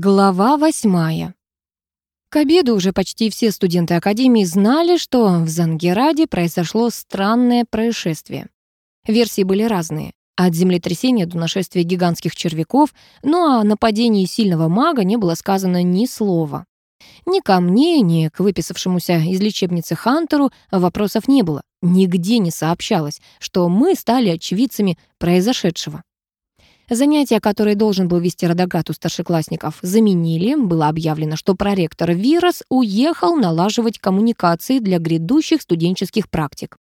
Глава восьмая. К обеду уже почти все студенты Академии знали, что в Зангераде произошло странное происшествие. Версии были разные. От землетрясения до нашествия гигантских червяков, но о нападении сильного мага не было сказано ни слова. Ни ко мне, ни к выписавшемуся из лечебницы Хантеру вопросов не было. Нигде не сообщалось, что мы стали очевидцами произошедшего. Занятия, которые должен был вести Радагат у старшеклассников, заменили. Было объявлено, что проректор Вирос уехал налаживать коммуникации для грядущих студенческих практик.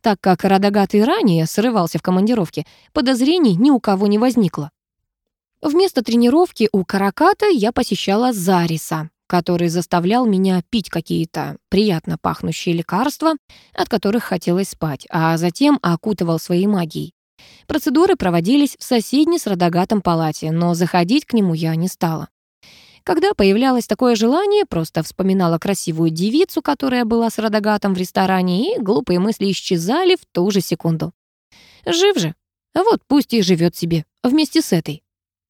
Так как Радагат и ранее срывался в командировке, подозрений ни у кого не возникло. Вместо тренировки у Караката я посещала Зариса, который заставлял меня пить какие-то приятно пахнущие лекарства, от которых хотелось спать, а затем окутывал своей магией. Процедуры проводились в соседней с Радагатом палате, но заходить к нему я не стала. Когда появлялось такое желание, просто вспоминала красивую девицу, которая была с Радагатом в ресторане, и глупые мысли исчезали в ту же секунду. Жив же. Вот пусть и живет себе, вместе с этой.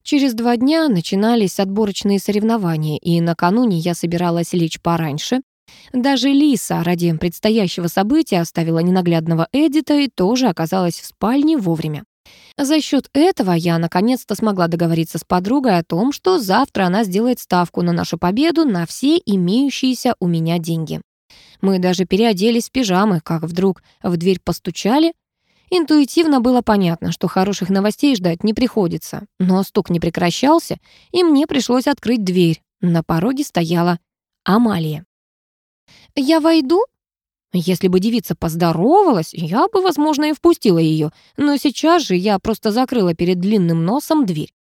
Через два дня начинались отборочные соревнования, и накануне я собиралась лечь пораньше, даже Лиса ради предстоящего события оставила ненаглядного Эдита и тоже оказалась в спальне вовремя. За счет этого я наконец-то смогла договориться с подругой о том, что завтра она сделает ставку на нашу победу на все имеющиеся у меня деньги. Мы даже переоделись в пижамы, как вдруг в дверь постучали. Интуитивно было понятно, что хороших новостей ждать не приходится, но стук не прекращался, и мне пришлось открыть дверь. На пороге стояла Амалия. «Я войду?» Если бы девица поздоровалась, я бы, возможно, и впустила ее, но сейчас же я просто закрыла перед длинным носом дверь.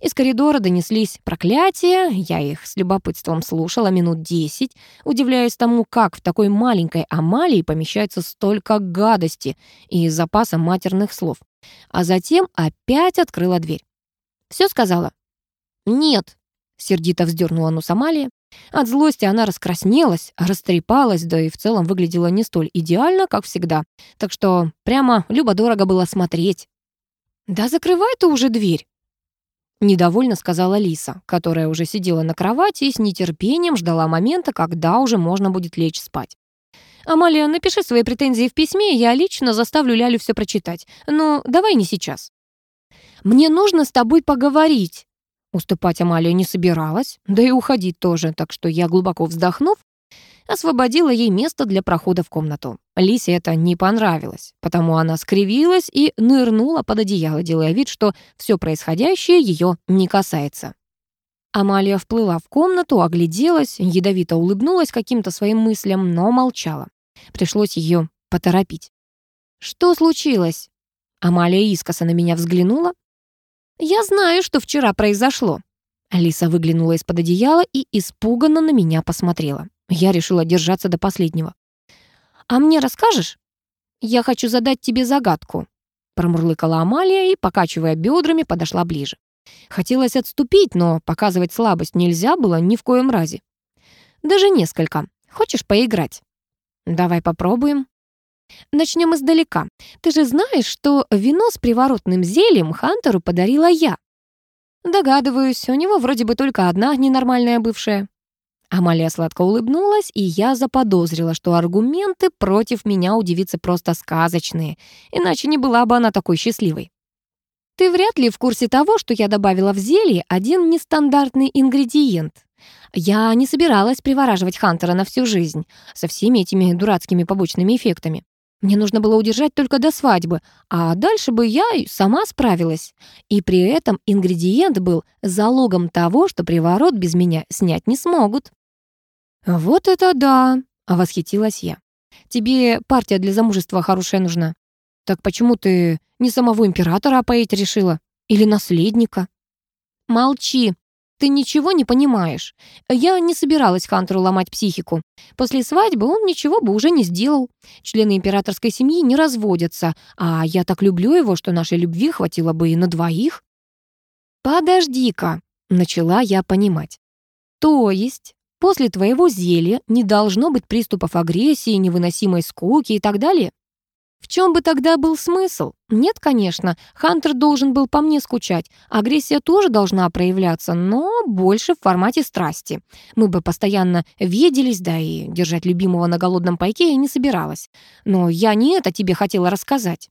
Из коридора донеслись проклятия, я их с любопытством слушала минут десять, удивляясь тому, как в такой маленькой Амалии помещается столько гадости и запаса матерных слов. А затем опять открыла дверь. Все сказала? «Нет», — сердито вздернула нос Амалия. От злости она раскраснелась, растрепалась, да и в целом выглядела не столь идеально, как всегда. Так что прямо любо-дорого было смотреть. «Да закрывай ты уже дверь!» Недовольно сказала Лиса, которая уже сидела на кровати и с нетерпением ждала момента, когда уже можно будет лечь спать. «Амалия, напиши свои претензии в письме, я лично заставлю Лялю все прочитать. Но давай не сейчас». «Мне нужно с тобой поговорить», Уступать Амалия не собиралась, да и уходить тоже, так что я, глубоко вздохнув, освободила ей место для прохода в комнату. Лисе это не понравилось, потому она скривилась и нырнула под одеяло, делая вид, что все происходящее ее не касается. Амалия вплыла в комнату, огляделась, ядовито улыбнулась каким-то своим мыслям, но молчала. Пришлось ее поторопить. «Что случилось?» Амалия искоса на меня взглянула, «Я знаю, что вчера произошло». Алиса выглянула из-под одеяла и испуганно на меня посмотрела. Я решила держаться до последнего. «А мне расскажешь?» «Я хочу задать тебе загадку», промурлыкала Амалия и, покачивая бедрами, подошла ближе. Хотелось отступить, но показывать слабость нельзя было ни в коем разе. «Даже несколько. Хочешь поиграть?» «Давай попробуем». Начнем издалека. Ты же знаешь, что вино с приворотным зельем Хантеру подарила я. Догадываюсь, у него вроде бы только одна ненормальная бывшая. Амалия сладко улыбнулась, и я заподозрила, что аргументы против меня у девицы просто сказочные, иначе не была бы она такой счастливой. Ты вряд ли в курсе того, что я добавила в зелье один нестандартный ингредиент. Я не собиралась привораживать Хантера на всю жизнь со всеми этими дурацкими побочными эффектами. Мне нужно было удержать только до свадьбы, а дальше бы я и сама справилась. И при этом ингредиент был залогом того, что приворот без меня снять не смогут. «Вот это да!» — восхитилась я. «Тебе партия для замужества хорошая нужна. Так почему ты не самого императора опоить решила? Или наследника?» «Молчи!» Ты ничего не понимаешь. Я не собиралась Хантеру ломать психику. После свадьбы он ничего бы уже не сделал. Члены императорской семьи не разводятся, а я так люблю его, что нашей любви хватило бы и на двоих. Подожди-ка, начала я понимать. То есть после твоего зелья не должно быть приступов агрессии, невыносимой скуки и так далее? В чем бы тогда был смысл? Нет, конечно, Хантер должен был по мне скучать. Агрессия тоже должна проявляться, но больше в формате страсти. Мы бы постоянно виделись, да и держать любимого на голодном пайке я не собиралась. Но я не это тебе хотела рассказать.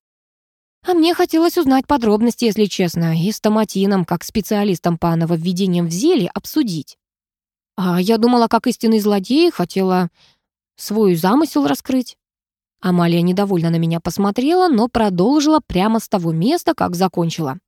А мне хотелось узнать подробности, если честно, и с Томатином, как специалистом по нововведениям в зелье, обсудить. А я думала, как истинный злодей, хотела свой замысел раскрыть. Амалия недовольно на меня посмотрела, но продолжила прямо с того места, как закончила.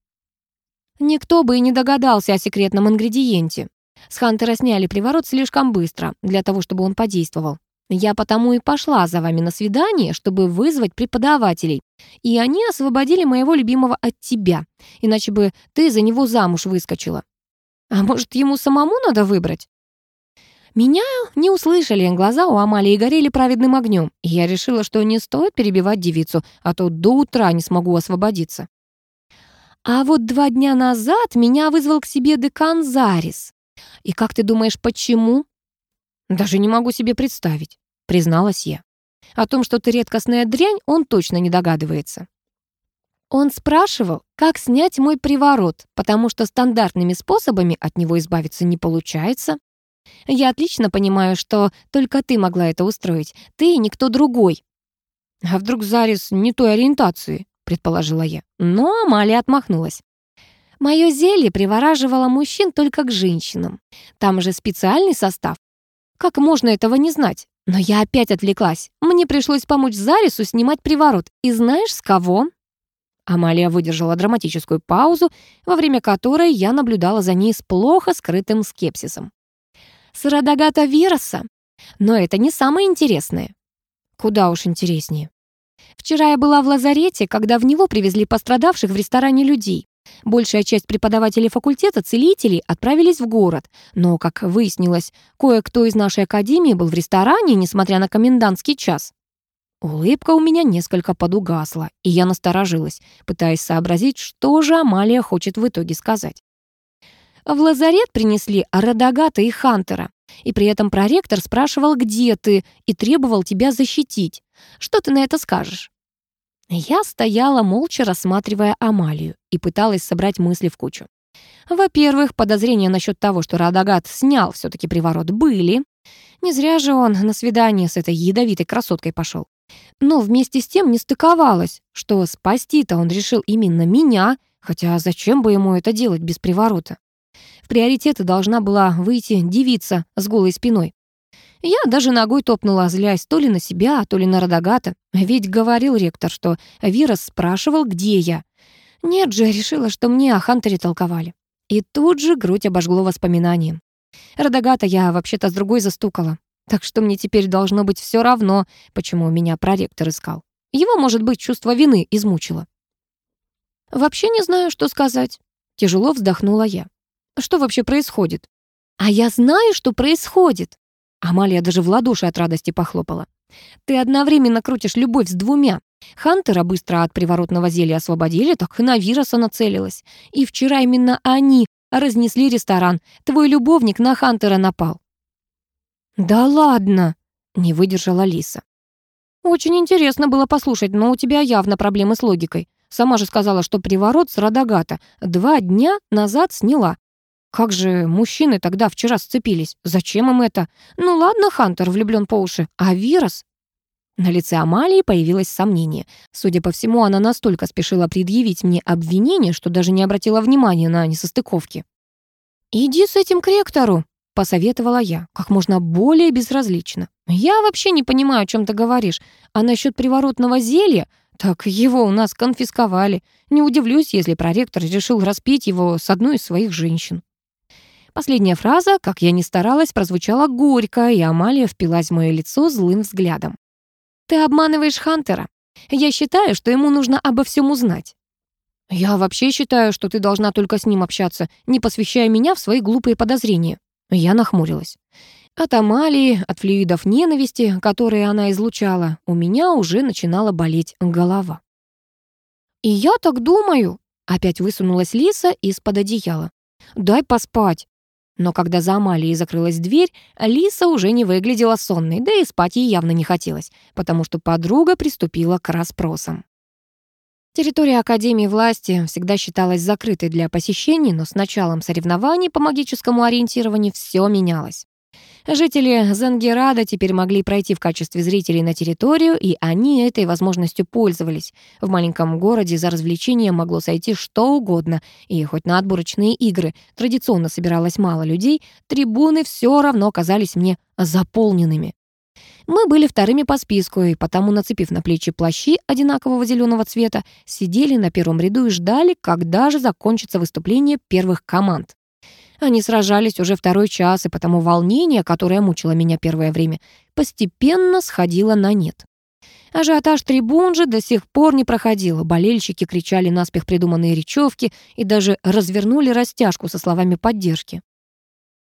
Никто бы и не догадался о секретном ингредиенте. С Хантера сняли приворот слишком быстро, для того, чтобы он подействовал. Я потому и пошла за вами на свидание, чтобы вызвать преподавателей. И они освободили моего любимого от тебя, иначе бы ты за него замуж выскочила. А может, ему самому надо выбрать? Меня не услышали, глаза у Амалии горели праведным огнем, я решила, что не стоит перебивать девицу, а то до утра не смогу освободиться. А вот два дня назад меня вызвал к себе декан Зарис. И как ты думаешь, почему? Даже не могу себе представить, призналась я. О том, что ты редкостная дрянь, он точно не догадывается. Он спрашивал, как снять мой приворот, потому что стандартными способами от него избавиться не получается. Я отлично понимаю, что только ты могла это устроить. Ты и никто другой. А вдруг Зарис не той ориентации, предположила я. Но Амалия отмахнулась. Мое зелье привораживало мужчин только к женщинам. Там же специальный состав. Как можно этого не знать? Но я опять отвлеклась. Мне пришлось помочь Зарису снимать приворот. И знаешь, с кого? Амалия выдержала драматическую паузу, во время которой я наблюдала за ней с плохо скрытым скепсисом с Радагата Вироса. Но это не самое интересное. Куда уж интереснее. Вчера я была в лазарете, когда в него привезли пострадавших в ресторане людей. Большая часть преподавателей факультета целителей отправились в город, но, как выяснилось, кое-кто из нашей академии был в ресторане, несмотря на комендантский час. Улыбка у меня несколько подугасла, и я насторожилась, пытаясь сообразить, что же Амалия хочет в итоге сказать. В лазарет принесли Радагата и Хантера. И при этом проректор спрашивал, где ты, и требовал тебя защитить. Что ты на это скажешь?» Я стояла, молча рассматривая Амалию, и пыталась собрать мысли в кучу. Во-первых, подозрения насчет того, что Радагат снял все таки приворот, были. Не зря же он на свидание с этой ядовитой красоткой пошел. Но вместе с тем не стыковалось, что спасти-то он решил именно меня, хотя зачем бы ему это делать без приворота? В приоритеты должна была выйти девица с голой спиной. Я даже ногой топнула, злясь то ли на себя, то ли на Радагата. Ведь говорил ректор, что Вирос спрашивал, где я. Нет же, решила, что мне о Хантере толковали. И тут же грудь обожгло воспоминанием. Радагата я вообще-то с другой застукала. Так что мне теперь должно быть все равно, почему меня проректор искал. Его, может быть, чувство вины измучило. Вообще не знаю, что сказать. Тяжело вздохнула я. Что вообще происходит? А я знаю, что происходит. Амалия даже в ладоши от радости похлопала. Ты одновременно крутишь любовь с двумя. Хантера быстро от приворотного зелья освободили, так и на Вироса нацелилась. И вчера именно они разнесли ресторан. Твой любовник на Хантера напал. «Да ладно!» — не выдержала Лиса. «Очень интересно было послушать, но у тебя явно проблемы с логикой. Сама же сказала, что приворот с Радагата два дня назад сняла. Как же мужчины тогда вчера сцепились? Зачем им это? Ну ладно, Хантер влюблен по уши, а Вирос? На лице Амалии появилось сомнение. Судя по всему, она настолько спешила предъявить мне обвинение, что даже не обратила внимания на несостыковки. «Иди с этим к ректору», — посоветовала я, как можно более безразлично. «Я вообще не понимаю, о чем ты говоришь. А насчет приворотного зелья, так его у нас конфисковали. Не удивлюсь, если проректор решил распить его с одной из своих женщин». Последняя фраза, как я ни старалась, прозвучала горько, и Амалия впилась в мое лицо злым взглядом. «Ты обманываешь Хантера. Я считаю, что ему нужно обо всем узнать». «Я вообще считаю, что ты должна только с ним общаться, не посвящая меня в свои глупые подозрения». Я нахмурилась. От Амалии, от флюидов ненависти, которые она излучала, у меня уже начинала болеть голова. «И я так думаю», — опять высунулась Лиса из-под одеяла. «Дай поспать. Но когда за Амалией закрылась дверь, Лиса уже не выглядела сонной, да и спать ей явно не хотелось, потому что подруга приступила к расспросам. Территория Академии власти всегда считалась закрытой для посещений, но с началом соревнований по магическому ориентированию все менялось. Жители Зангерада теперь могли пройти в качестве зрителей на территорию, и они этой возможностью пользовались. В маленьком городе за развлечение могло сойти что угодно, и хоть на отборочные игры традиционно собиралось мало людей, трибуны все равно казались мне заполненными. Мы были вторыми по списку, и потому, нацепив на плечи плащи одинакового зеленого цвета, сидели на первом ряду и ждали, когда же закончится выступление первых команд. Они сражались уже второй час, и потому волнение, которое мучило меня первое время, постепенно сходило на нет. Ажиотаж трибун же до сих пор не проходил. Болельщики кричали наспех придуманные речевки и даже развернули растяжку со словами поддержки.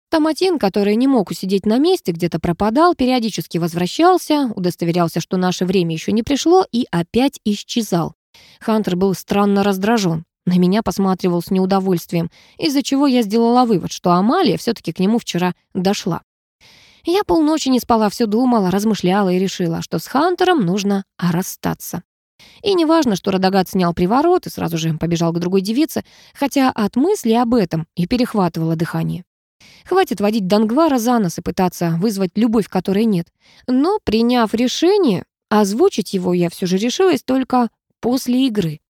Томатин, который не мог усидеть на месте, где-то пропадал, периодически возвращался, удостоверялся, что наше время еще не пришло, и опять исчезал. Хантер был странно раздражен. На меня посматривал с неудовольствием, из-за чего я сделала вывод, что Амалия все таки к нему вчера дошла. Я полночи не спала, все думала, размышляла и решила, что с Хантером нужно расстаться. И неважно, что Радагат снял приворот и сразу же побежал к другой девице, хотя от мысли об этом и перехватывало дыхание. Хватит водить Дангвара за нос и пытаться вызвать любовь, которой нет. Но, приняв решение, озвучить его я все же решилась только после игры.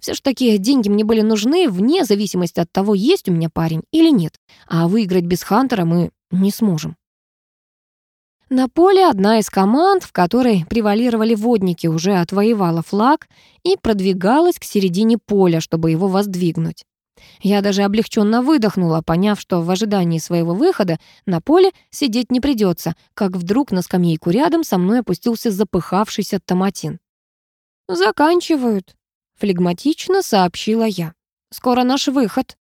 Все ж таки деньги мне были нужны вне зависимости от того, есть у меня парень или нет. А выиграть без Хантера мы не сможем. На поле одна из команд, в которой превалировали водники, уже отвоевала флаг и продвигалась к середине поля, чтобы его воздвигнуть. Я даже облегченно выдохнула, поняв, что в ожидании своего выхода на поле сидеть не придется, как вдруг на скамейку рядом со мной опустился запыхавшийся томатин. «Заканчивают», — флегматично сообщила я. «Скоро наш выход».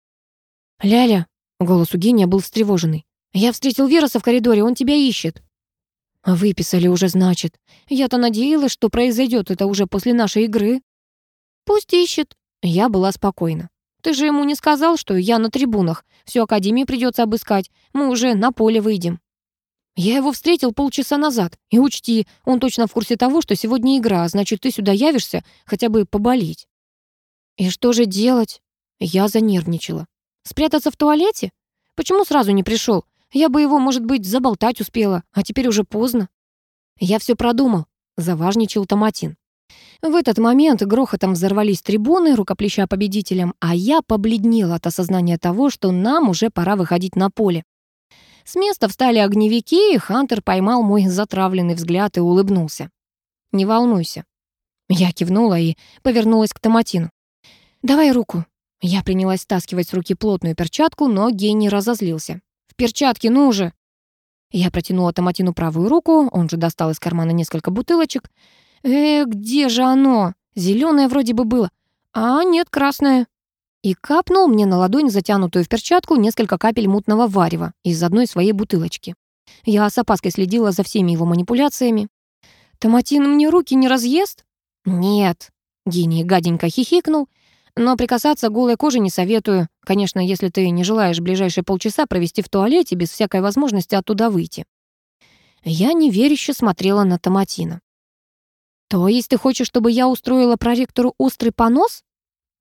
«Ляля», — голос у гения был встревоженный, «я встретил Вироса в коридоре, он тебя ищет». «Выписали уже, значит. Я-то надеялась, что произойдет это уже после нашей игры». «Пусть ищет». Я была спокойна. Ты же ему не сказал, что я на трибунах. Всю академию придется обыскать. Мы уже на поле выйдем. Я его встретил полчаса назад. И учти, он точно в курсе того, что сегодня игра, значит, ты сюда явишься хотя бы поболеть. И что же делать? Я занервничала. Спрятаться в туалете? Почему сразу не пришел? Я бы его, может быть, заболтать успела, а теперь уже поздно. Я все продумал, заважничал Томатин. В этот момент грохотом взорвались трибуны, рукоплеща победителям, а я побледнела от осознания того, что нам уже пора выходить на поле. С места встали огневики, и Хантер поймал мой затравленный взгляд и улыбнулся. «Не волнуйся». Я кивнула и повернулась к Томатину. «Давай руку». Я принялась стаскивать с руки плотную перчатку, но гений разозлился. «В перчатке, ну же!» Я протянула Томатину правую руку, он же достал из кармана несколько бутылочек. «Э, где же оно? Зеленое вроде бы было. А нет, красное». И капнул мне на ладонь, затянутую в перчатку, несколько капель мутного варева из одной своей бутылочки. Я с опаской следила за всеми его манипуляциями. «Томатин мне руки не разъест?» «Нет», — гений гаденько хихикнул, «но прикасаться голой коже не советую. Конечно, если ты не желаешь ближайшие полчаса провести в туалете без всякой возможности оттуда выйти». Я неверяще смотрела на Томатина. «То есть ты хочешь, чтобы я устроила проректору острый понос?»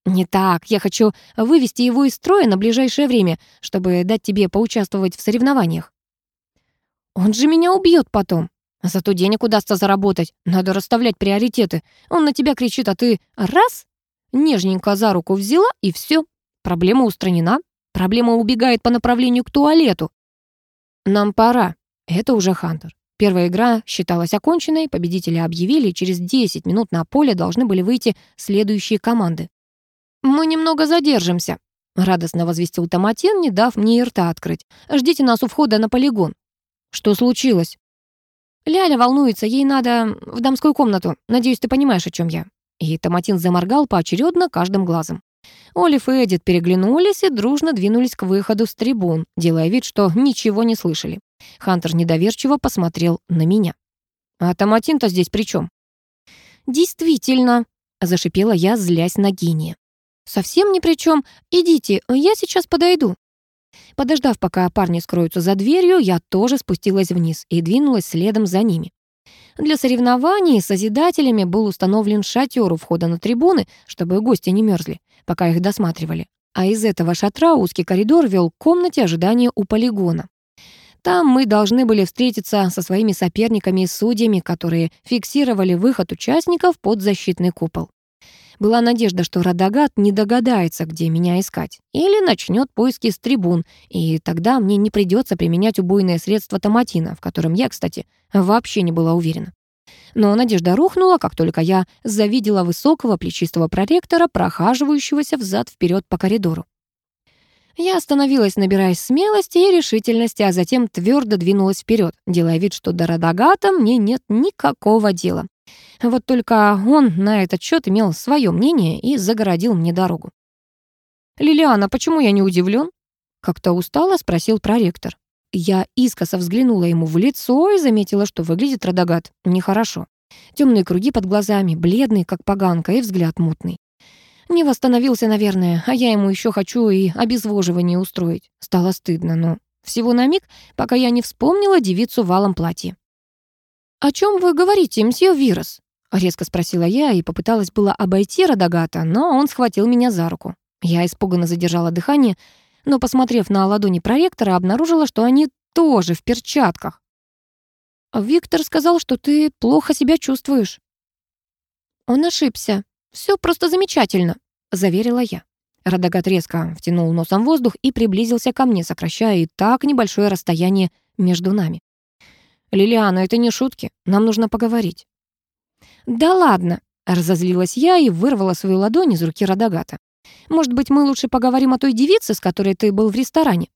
«Не так. Я хочу вывести его из строя на ближайшее время, чтобы дать тебе поучаствовать в соревнованиях». «Он же меня убьет потом. Зато денег удастся заработать. Надо расставлять приоритеты. Он на тебя кричит, а ты раз, нежненько за руку взяла, и все. Проблема устранена. Проблема убегает по направлению к туалету. Нам пора. Это уже Хантер. Первая игра считалась оконченной, победители объявили, через 10 минут на поле должны были выйти следующие команды. «Мы немного задержимся», — радостно возвестил Томатин, не дав мне и рта открыть. «Ждите нас у входа на полигон». «Что случилось?» «Ляля волнуется, ей надо в дамскую комнату. Надеюсь, ты понимаешь, о чем я». И Томатин заморгал поочередно каждым глазом. Олив и Эдит переглянулись и дружно двинулись к выходу с трибун, делая вид, что ничего не слышали. Хантер недоверчиво посмотрел на меня. «А Томатин-то здесь при чем? «Действительно», — зашипела я, злясь на гения. «Совсем ни при чем. Идите, я сейчас подойду». Подождав, пока парни скроются за дверью, я тоже спустилась вниз и двинулась следом за ними. Для соревнований с созидателями был установлен шатер у входа на трибуны, чтобы гости не мерзли, пока их досматривали. А из этого шатра узкий коридор вел к комнате ожидания у полигона. Там мы должны были встретиться со своими соперниками и судьями, которые фиксировали выход участников под защитный купол. Была надежда, что Радагат не догадается, где меня искать, или начнет поиски с трибун, и тогда мне не придется применять убойное средство томатина, в котором я, кстати, вообще не была уверена. Но надежда рухнула, как только я завидела высокого плечистого проректора, прохаживающегося взад-вперед по коридору. Я остановилась, набираясь смелости и решительности, а затем твердо двинулась вперед, делая вид, что до Радагата мне нет никакого дела. Вот только он на этот счет имел свое мнение и загородил мне дорогу. «Лилиана, почему я не удивлен?» Как-то устало спросил проректор. Я искоса взглянула ему в лицо и заметила, что выглядит Радагат нехорошо. Темные круги под глазами, бледный, как поганка, и взгляд мутный. Не восстановился, наверное, а я ему еще хочу и обезвоживание устроить. Стало стыдно, но всего на миг, пока я не вспомнила девицу в алом платье. «О чем вы говорите, мсье Вирус?» — резко спросила я и попыталась было обойти Радагата, но он схватил меня за руку. Я испуганно задержала дыхание, но, посмотрев на ладони проректора, обнаружила, что они тоже в перчатках. «Виктор сказал, что ты плохо себя чувствуешь». «Он ошибся. Все просто замечательно», — заверила я. Радагат резко втянул носом воздух и приблизился ко мне, сокращая и так небольшое расстояние между нами. «Лилиана, это не шутки. Нам нужно поговорить». «Да ладно!» — разозлилась я и вырвала свою ладонь из руки Радагата. «Может быть, мы лучше поговорим о той девице, с которой ты был в ресторане?»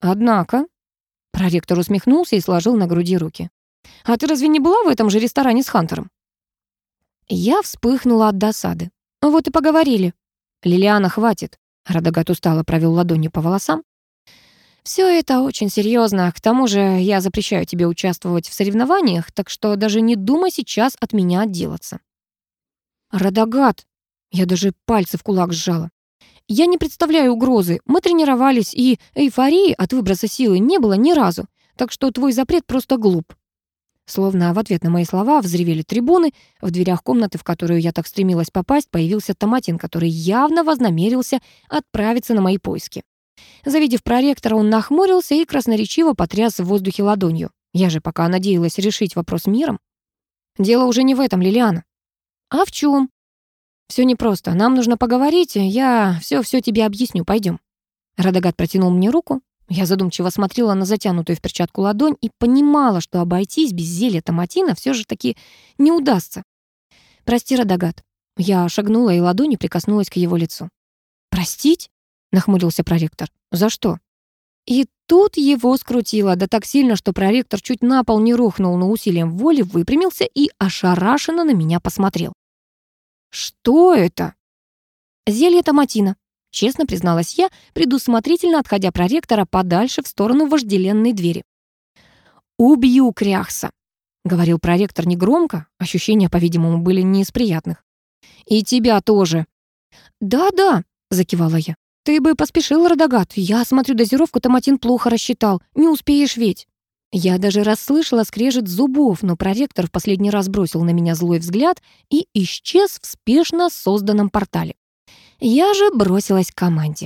«Однако...» — проректор усмехнулся и сложил на груди руки. «А ты разве не была в этом же ресторане с Хантером?» Я вспыхнула от досады. «Вот и поговорили». «Лилиана, хватит!» Радагат устало провел ладонью по волосам. Все это очень серьезно. К тому же я запрещаю тебе участвовать в соревнованиях, так что даже не думай сейчас от меня отделаться. Радагат. Я даже пальцы в кулак сжала. Я не представляю угрозы. Мы тренировались, и эйфории от выброса силы не было ни разу. Так что твой запрет просто глуп. Словно в ответ на мои слова взревели трибуны. В дверях комнаты, в которую я так стремилась попасть, появился Томатин, который явно вознамерился отправиться на мои поиски. Завидев проректора, он нахмурился и красноречиво потряс в воздухе ладонью. Я же пока надеялась решить вопрос миром. Дело уже не в этом, Лилиана. А в чем? Все непросто. Нам нужно поговорить. Я все-все тебе объясню. Пойдем. Радагат протянул мне руку. Я задумчиво смотрела на затянутую в перчатку ладонь и понимала, что обойтись без зелья томатина все же таки не удастся. «Прости, Радагат». Я шагнула и ладонью прикоснулась к его лицу. «Простить?» Нахмурился проректор. «За что?» И тут его скрутило, да так сильно, что проректор чуть на пол не рухнул, но усилием воли выпрямился и ошарашенно на меня посмотрел. «Что это?» «Зелье томатина», — честно призналась я, предусмотрительно отходя проректора подальше в сторону вожделенной двери. «Убью Кряхса», — говорил проректор негромко, ощущения, по-видимому, были не из приятных. «И тебя тоже». «Да-да», — закивала я. «Ты бы поспешил, Радагат. Я смотрю, дозировку томатин плохо рассчитал. Не успеешь ведь». Я даже расслышала скрежет зубов, но проректор в последний раз бросил на меня злой взгляд и исчез в спешно созданном портале. Я же бросилась к команде.